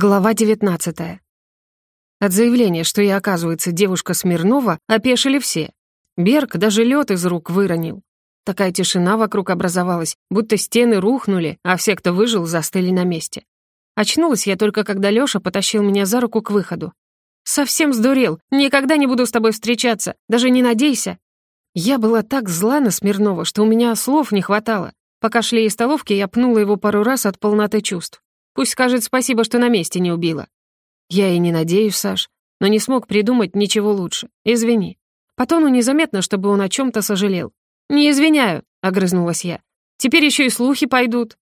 Глава 19. От заявления, что я, оказывается, девушка Смирнова, опешили все. Берг даже лед из рук выронил. Такая тишина вокруг образовалась, будто стены рухнули, а все, кто выжил, застыли на месте. Очнулась я только, когда Лёша потащил меня за руку к выходу. «Совсем сдурел! Никогда не буду с тобой встречаться! Даже не надейся!» Я была так зла на Смирнова, что у меня слов не хватало. Пока шли из столовки, я пнула его пару раз от полноты чувств. Пусть скажет спасибо, что на месте не убила. Я и не надеюсь, Саш, но не смог придумать ничего лучше. Извини. По тону незаметно, чтобы он о чем то сожалел. «Не извиняю», — огрызнулась я. «Теперь еще и слухи пойдут».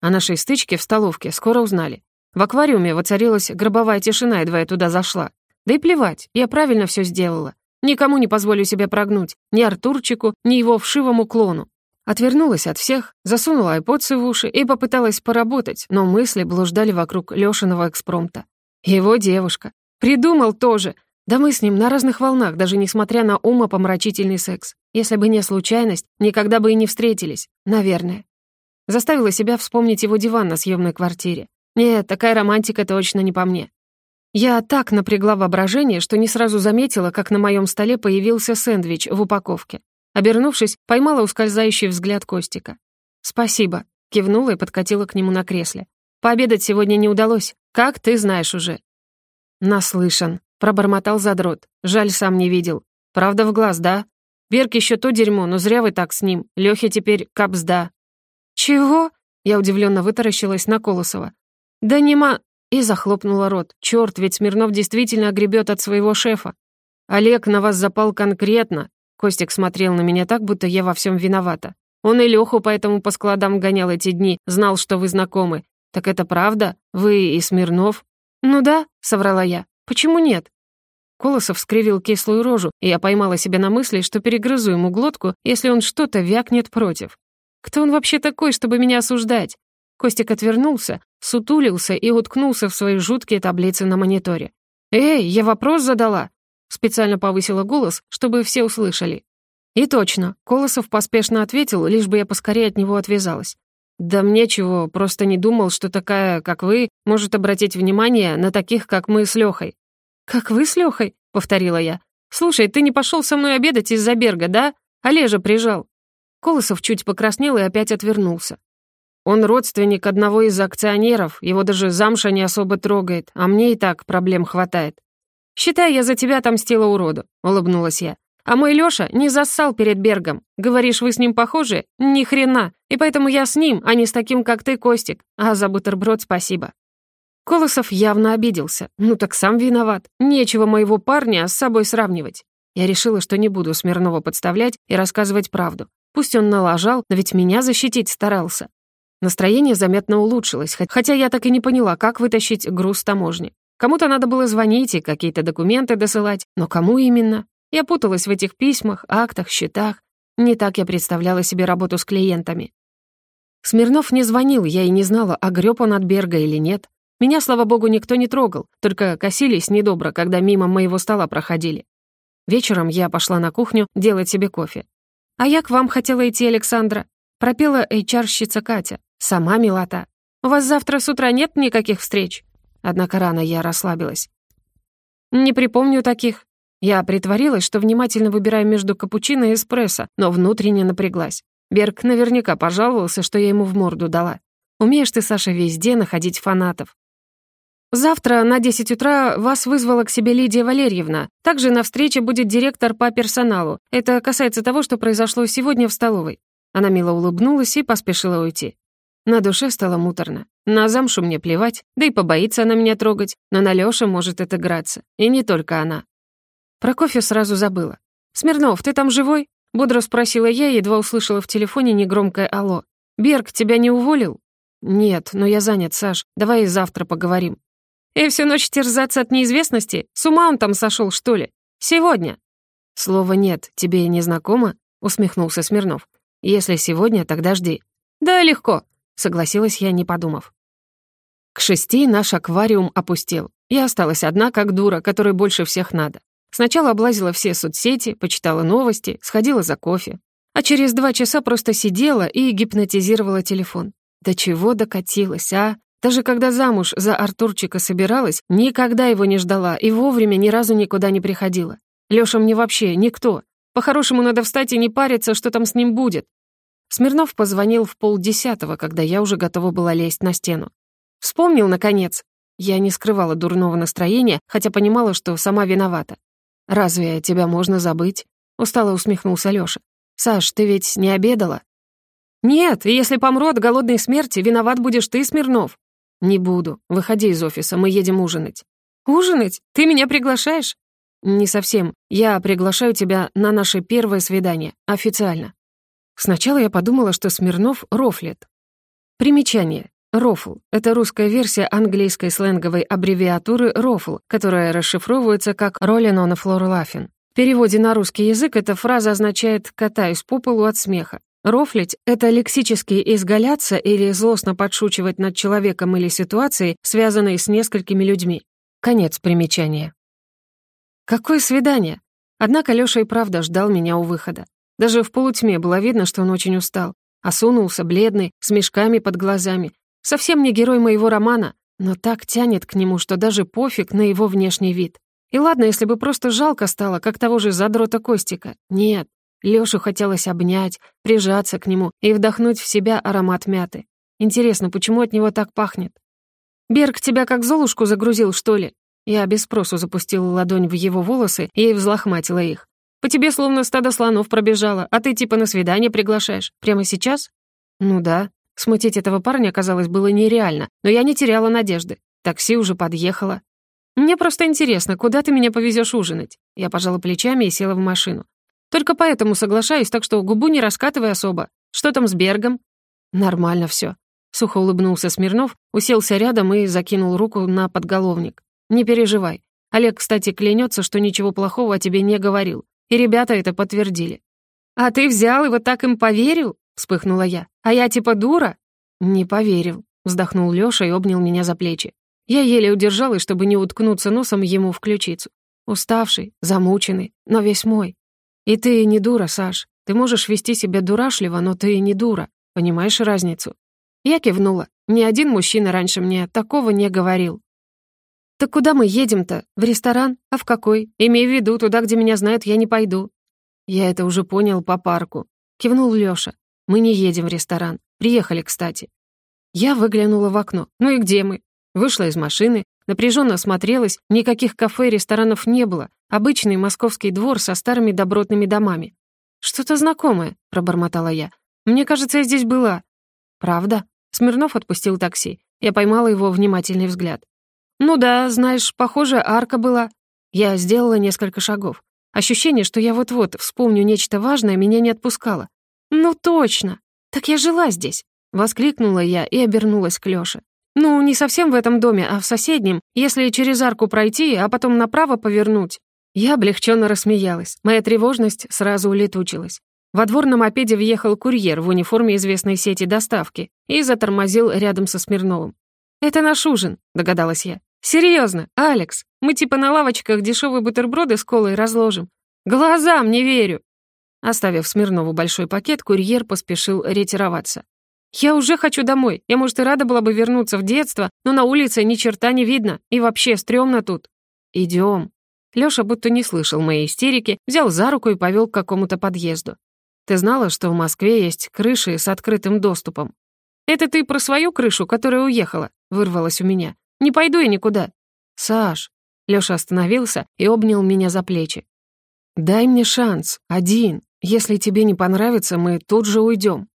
О нашей стычке в столовке скоро узнали. В аквариуме воцарилась гробовая тишина, едва я туда зашла. Да и плевать, я правильно все сделала. Никому не позволю себя прогнуть, ни Артурчику, ни его вшивому клону. Отвернулась от всех, засунула айподсы в уши и попыталась поработать, но мысли блуждали вокруг Лёшиного экспромта. Его девушка. Придумал тоже. Да мы с ним на разных волнах, даже несмотря на умопомрачительный секс. Если бы не случайность, никогда бы и не встретились. Наверное. Заставила себя вспомнить его диван на съемной квартире. Нет, такая романтика точно не по мне. Я так напрягла воображение, что не сразу заметила, как на моем столе появился сэндвич в упаковке. Обернувшись, поймала ускользающий взгляд Костика. «Спасибо», — кивнула и подкатила к нему на кресле. «Пообедать сегодня не удалось, как ты знаешь уже». «Наслышан», — пробормотал задрот. «Жаль, сам не видел. Правда в глаз, да? Берг еще то дерьмо, но зря вы так с ним. Лёхе теперь капсда». «Чего?» — я удивленно вытаращилась на Колосова. «Да нема...» И захлопнула рот. Черт, ведь Смирнов действительно огребет от своего шефа. Олег на вас запал конкретно, Костик смотрел на меня так, будто я во всем виновата. Он и Леху поэтому по складам гонял эти дни, знал, что вы знакомы. Так это правда? Вы и Смирнов? Ну да, соврала я. Почему нет? Колосов скривил кислую рожу, и я поймала себя на мысли, что перегрызу ему глотку, если он что-то вякнет против. Кто он вообще такой, чтобы меня осуждать? Костик отвернулся, сутулился и уткнулся в свои жуткие таблицы на мониторе. «Эй, я вопрос задала!» Специально повысила голос, чтобы все услышали. И точно, Колосов поспешно ответил, лишь бы я поскорее от него отвязалась. «Да мне чего, просто не думал, что такая, как вы, может обратить внимание на таких, как мы с Лёхой». «Как вы с Лёхой?» — повторила я. «Слушай, ты не пошел со мной обедать из-за Берга, да? Олежа прижал». Колосов чуть покраснел и опять отвернулся. «Он родственник одного из акционеров, его даже замша не особо трогает, а мне и так проблем хватает. «Считай, я за тебя отомстила уроду», — улыбнулась я. «А мой Лёша не зассал перед Бергом. Говоришь, вы с ним похожи? Ни хрена. И поэтому я с ним, а не с таким, как ты, Костик. А за бутерброд спасибо». Колосов явно обиделся. Ну так сам виноват. Нечего моего парня с собой сравнивать. Я решила, что не буду Смирнова подставлять и рассказывать правду. Пусть он налажал, но ведь меня защитить старался. Настроение заметно улучшилось, хотя я так и не поняла, как вытащить груз таможни. Кому-то надо было звонить и какие-то документы досылать, но кому именно? Я путалась в этих письмах, актах, счетах. Не так я представляла себе работу с клиентами. Смирнов не звонил, я и не знала, огреб он от Берга или нет. Меня, слава богу, никто не трогал, только косились недобро, когда мимо моего стола проходили. Вечером я пошла на кухню делать себе кофе. «А я к вам хотела идти, Александра», — пропела HR-щица Катя. «Сама милота. У вас завтра с утра нет никаких встреч?» Однако рано я расслабилась. «Не припомню таких». Я притворилась, что внимательно выбираю между капучино и эспрессо, но внутренне напряглась. Берг наверняка пожаловался, что я ему в морду дала. Умеешь ты, Саша, везде находить фанатов. Завтра на 10 утра вас вызвала к себе Лидия Валерьевна. Также на встрече будет директор по персоналу. Это касается того, что произошло сегодня в столовой. Она мило улыбнулась и поспешила уйти. На душе стало муторно. На замшу мне плевать, да и побоится она меня трогать, но на Лёше может отыграться. И не только она. Про кофе сразу забыла. «Смирнов, ты там живой?» — бодро спросила я, едва услышала в телефоне негромкое «Алло». «Берг тебя не уволил?» «Нет, но я занят, Саш. Давай завтра поговорим». «И всю ночь терзаться от неизвестности? С ума он там сошел, что ли? Сегодня?» «Слова нет, тебе не знакомо?» — усмехнулся Смирнов. «Если сегодня, тогда жди». «Да, легко согласилась я, не подумав. К шести наш аквариум опустел. Я осталась одна, как дура, которой больше всех надо. Сначала облазила все соцсети, почитала новости, сходила за кофе. А через два часа просто сидела и гипнотизировала телефон. До чего докатилась, а? Даже когда замуж за Артурчика собиралась, никогда его не ждала и вовремя ни разу никуда не приходила. Лёша мне вообще никто. По-хорошему надо встать и не париться, что там с ним будет. Смирнов позвонил в полдесятого, когда я уже готова была лезть на стену. Вспомнил, наконец. Я не скрывала дурного настроения, хотя понимала, что сама виновата. «Разве тебя можно забыть?» — устало усмехнулся Лёша. «Саш, ты ведь не обедала?» «Нет, и если помру от голодной смерти, виноват будешь ты, Смирнов». «Не буду. Выходи из офиса, мы едем ужинать». «Ужинать? Ты меня приглашаешь?» «Не совсем. Я приглашаю тебя на наше первое свидание. Официально». Сначала я подумала, что Смирнов рофлит. Примечание. Рофл — это русская версия английской сленговой аббревиатуры рофл, которая расшифровывается как «Rollin on a floor laughing». В переводе на русский язык эта фраза означает «катаюсь по полу от смеха». Рофлить — это лексически изгаляться или злостно подшучивать над человеком или ситуацией, связанной с несколькими людьми. Конец примечания. Какое свидание? Однако Лёша и правда ждал меня у выхода. Даже в полутьме было видно, что он очень устал. Осунулся, бледный, с мешками под глазами. Совсем не герой моего романа, но так тянет к нему, что даже пофиг на его внешний вид. И ладно, если бы просто жалко стало, как того же задрота Костика. Нет, Лёшу хотелось обнять, прижаться к нему и вдохнуть в себя аромат мяты. Интересно, почему от него так пахнет? «Берг тебя как золушку загрузил, что ли?» Я без спросу запустила ладонь в его волосы и взлохматила их. «По тебе словно стадо слонов пробежало, а ты типа на свидание приглашаешь. Прямо сейчас?» «Ну да». Смутить этого парня, казалось, было нереально, но я не теряла надежды. Такси уже подъехало. «Мне просто интересно, куда ты меня повезешь ужинать?» Я пожала плечами и села в машину. Только поэтому соглашаюсь, так что губу не раскатывай особо. Что там с Бергом?» «Нормально все. Сухо улыбнулся Смирнов, уселся рядом и закинул руку на подголовник. «Не переживай. Олег, кстати, клянется, что ничего плохого о тебе не говорил. И ребята это подтвердили». «А ты взял и вот так им поверил?» — вспыхнула я. «А я типа дура?» «Не поверил», — вздохнул Лёша и обнял меня за плечи. Я еле удержалась, чтобы не уткнуться носом ему в ключицу. Уставший, замученный, но весь мой. И ты не дура, Саш. Ты можешь вести себя дурашливо, но ты не дура. Понимаешь разницу?» Я кивнула. Ни один мужчина раньше мне такого не говорил. «Так куда мы едем-то? В ресторан? А в какой? Имей в виду, туда, где меня знают, я не пойду». «Я это уже понял по парку», — кивнул Лёша. «Мы не едем в ресторан. Приехали, кстати». Я выглянула в окно. «Ну и где мы?» Вышла из машины, напряженно осмотрелась, никаких кафе и ресторанов не было, Обычный московский двор со старыми добротными домами. «Что-то знакомое», — пробормотала я. «Мне кажется, я здесь была». «Правда?» Смирнов отпустил такси. Я поймала его внимательный взгляд. «Ну да, знаешь, похоже, арка была». Я сделала несколько шагов. Ощущение, что я вот-вот вспомню нечто важное, меня не отпускало. «Ну точно! Так я жила здесь!» Воскликнула я и обернулась к Лёше. «Ну, не совсем в этом доме, а в соседнем, если через арку пройти, а потом направо повернуть». Я облегченно рассмеялась. Моя тревожность сразу улетучилась. Во двор на мопеде въехал курьер в униформе известной сети доставки и затормозил рядом со Смирновым. «Это наш ужин», — догадалась я. «Серьезно, Алекс, мы типа на лавочках дешевые бутерброды с колой разложим. Глазам не верю!» Оставив Смирнову большой пакет, курьер поспешил ретироваться. «Я уже хочу домой. Я, может, и рада была бы вернуться в детство, но на улице ни черта не видно, и вообще стрёмно тут». «Идём», Лёша будто не слышал моей истерики, взял за руку и повел к какому-то подъезду. «Ты знала, что в Москве есть крыши с открытым доступом?» «Это ты про свою крышу, которая уехала?» — вырвалась у меня. «Не пойду я никуда». «Саш...» — Лёша остановился и обнял меня за плечи. «Дай мне шанс, один. Если тебе не понравится, мы тут же уйдем.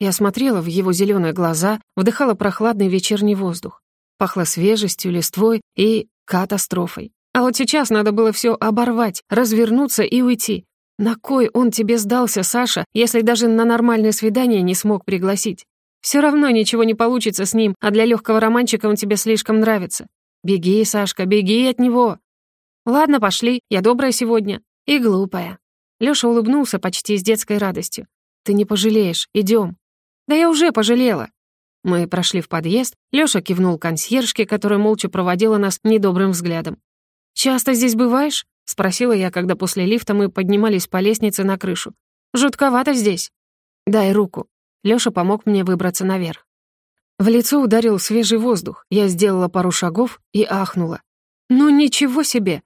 Я смотрела в его зеленые глаза, вдыхала прохладный вечерний воздух. Пахло свежестью, листвой и катастрофой. А вот сейчас надо было все оборвать, развернуться и уйти. На кой он тебе сдался, Саша, если даже на нормальное свидание не смог пригласить? Все равно ничего не получится с ним, а для легкого романчика он тебе слишком нравится. Беги, Сашка, беги от него. Ладно, пошли, я добрая сегодня. И глупая. Лёша улыбнулся почти с детской радостью. Ты не пожалеешь, идем. Да я уже пожалела. Мы прошли в подъезд, Лёша кивнул консьержке, которая молча проводила нас недобрым взглядом. «Часто здесь бываешь?» — спросила я, когда после лифта мы поднимались по лестнице на крышу. «Жутковато здесь». «Дай руку». Лёша помог мне выбраться наверх. В лицо ударил свежий воздух. Я сделала пару шагов и ахнула. «Ну ничего себе!»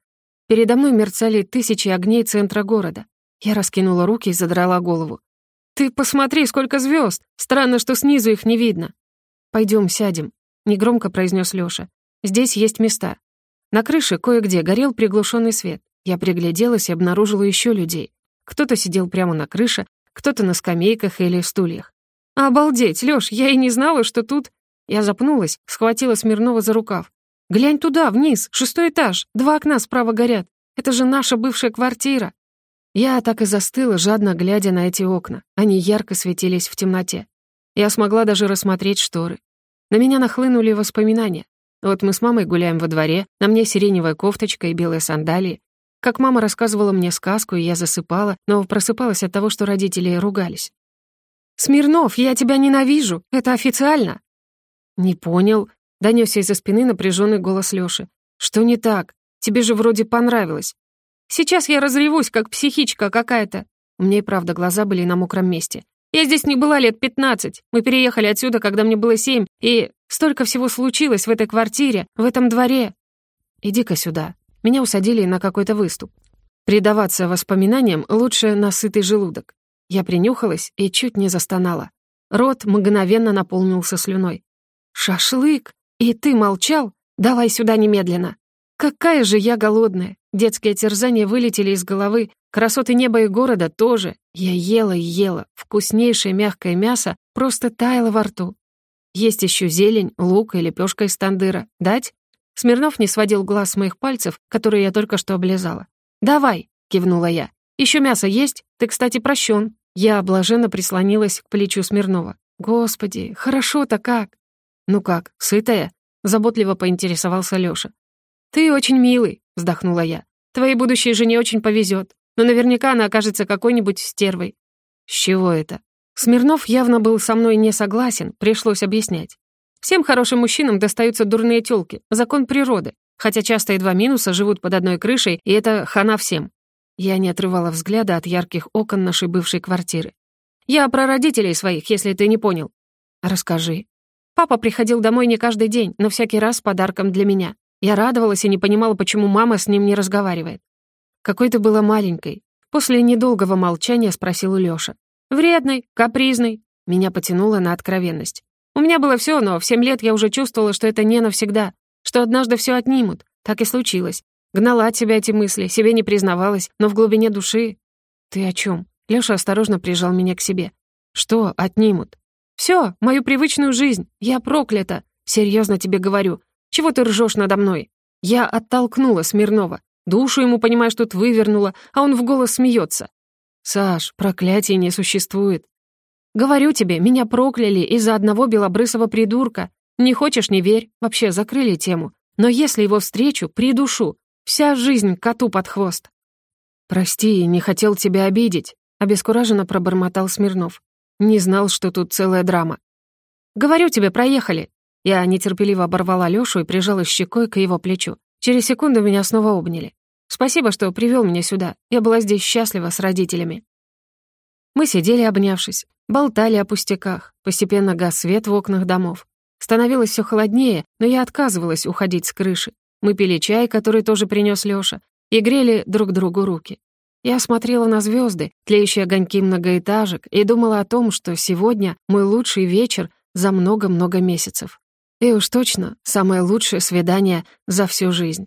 Передо мной мерцали тысячи огней центра города. Я раскинула руки и задрала голову. «Ты посмотри, сколько звезд! Странно, что снизу их не видно!» Пойдем сядем», — негромко произнес Лёша. «Здесь есть места». На крыше кое-где горел приглушенный свет. Я пригляделась и обнаружила еще людей. Кто-то сидел прямо на крыше, кто-то на скамейках или стульях. «Обалдеть, Лёш, я и не знала, что тут...» Я запнулась, схватила Смирнова за рукав. «Глянь туда, вниз, шестой этаж, два окна справа горят. Это же наша бывшая квартира». Я так и застыла, жадно глядя на эти окна. Они ярко светились в темноте. Я смогла даже рассмотреть шторы. На меня нахлынули воспоминания. Вот мы с мамой гуляем во дворе, на мне сиреневая кофточка и белые сандалии. Как мама рассказывала мне сказку, и я засыпала, но просыпалась от того, что родители ругались. «Смирнов, я тебя ненавижу! Это официально!» «Не понял», — донёсся из-за спины напряженный голос Лёши. «Что не так? Тебе же вроде понравилось». «Сейчас я разревусь, как психичка какая-то». У меня и правда глаза были на мокром месте. «Я здесь не была лет пятнадцать. Мы переехали отсюда, когда мне было семь, и столько всего случилось в этой квартире, в этом дворе». «Иди-ка сюда». Меня усадили на какой-то выступ. Предаваться воспоминаниям лучше на сытый желудок. Я принюхалась и чуть не застонала. Рот мгновенно наполнился слюной. «Шашлык? И ты молчал? Давай сюда немедленно!» «Какая же я голодная!» Детские терзания вылетели из головы, красоты неба и города тоже. Я ела и ела, вкуснейшее мягкое мясо просто таяло во рту. Есть еще зелень, лук и лепешка из тандыра. Дать? Смирнов не сводил глаз с моих пальцев, которые я только что облизала. «Давай!» — кивнула я. Еще мясо есть? Ты, кстати, прощен. Я блаженно прислонилась к плечу Смирнова. «Господи, хорошо-то как!» «Ну как, сытая?» — заботливо поинтересовался Лёша. «Ты очень милый», — вздохнула я. «Твоей будущей жене очень повезет, но наверняка она окажется какой-нибудь стервой». «С чего это?» Смирнов явно был со мной не согласен, пришлось объяснять. Всем хорошим мужчинам достаются дурные тёлки, закон природы, хотя часто и два минуса живут под одной крышей, и это хана всем. Я не отрывала взгляда от ярких окон нашей бывшей квартиры. «Я про родителей своих, если ты не понял». «Расскажи». Папа приходил домой не каждый день, но всякий раз с подарком для меня. Я радовалась и не понимала, почему мама с ним не разговаривает. «Какой ты была маленькой?» После недолгого молчания спросил Лёша. «Вредной, капризной». Меня потянуло на откровенность. У меня было все, но в семь лет я уже чувствовала, что это не навсегда, что однажды все отнимут. Так и случилось. Гнала от себя эти мысли, себе не признавалась, но в глубине души... «Ты о чем? Лёша осторожно прижал меня к себе. «Что отнимут?» Все, мою привычную жизнь. Я проклята. Серьезно тебе говорю. Чего ты ржешь надо мной?» Я оттолкнула Смирнова. Душу ему, понимаешь, тут вывернула, а он в голос смеется. «Саш, проклятия не существует». «Говорю тебе, меня прокляли из-за одного белобрысого придурка. Не хочешь — не верь. Вообще, закрыли тему. Но если его встречу, придушу. Вся жизнь коту под хвост». «Прости, не хотел тебя обидеть», — обескураженно пробормотал Смирнов. «Не знал, что тут целая драма». «Говорю тебе, проехали». Я нетерпеливо оборвала Лёшу и прижала щекой к его плечу. Через секунду меня снова обняли. «Спасибо, что привел меня сюда. Я была здесь счастлива с родителями». Мы сидели, обнявшись, болтали о пустяках. Постепенно гас свет в окнах домов. Становилось все холоднее, но я отказывалась уходить с крыши. Мы пили чай, который тоже принес Лёша, и грели друг другу руки. Я смотрела на звезды, тлеющие огоньки многоэтажек, и думала о том, что сегодня мой лучший вечер за много-много месяцев. И уж точно самое лучшее свидание за всю жизнь.